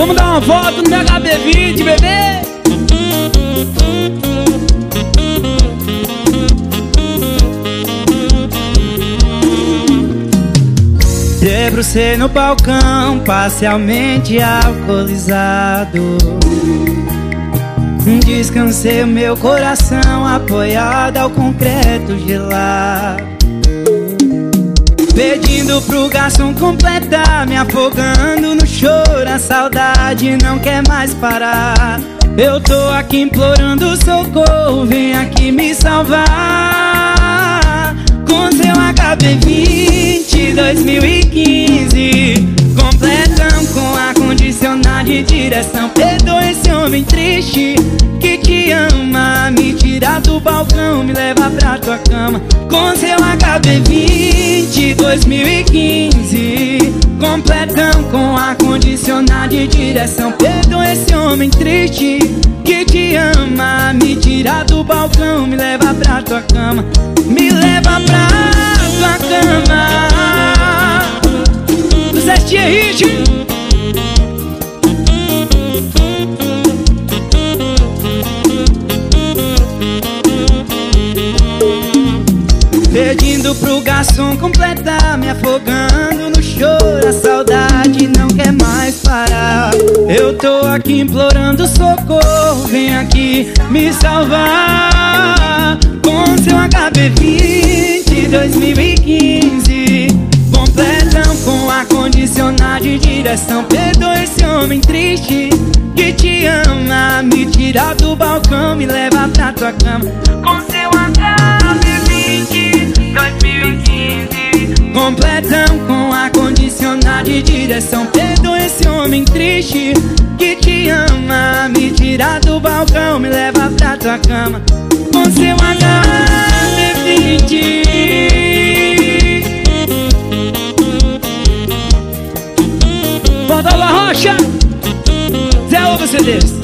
Vamos dar uma volta no meu HB20, bebê. Debrucei no balcão, parcialmente alcoolizado. Descansei o meu coração apoiado ao concreto gelado. Pedindo pro garçom completar Me afogando no choro saudade não quer mais parar. Eu tô aqui implorando socorro Vem aqui me salvar. Com seu HB20 2015 Completão com ar-condicionado de direção. Perdoa esse homem triste que te ama Me tira do balcão, me leva pra tua cama. Com seu HB20 2015 Completão com ar-condicionado de direção. Perdoa esse homem triste que te ama. Me tira do balcão, me leva pra tua cama. Me leva pra tua cama. Zé Hit Pedindo pro garçom completar Me afogando no choro A saudade parar. Eu tô aqui implorando socorro. Vem aqui me salvar. Com seu HB20 2015 Completão com ar-condicionado de direção. Perdoa esse homem triste que te ama. Me tira do balcão, me leva pra tua cama. Com seu HB20 2015 Completão com ar-condicionado de direção. Perdoa esse homem triste que te ama. Me tira do balcão, me leva pra tua cama. Com seu HB20 Bota Rocha. Zé Ovo CDs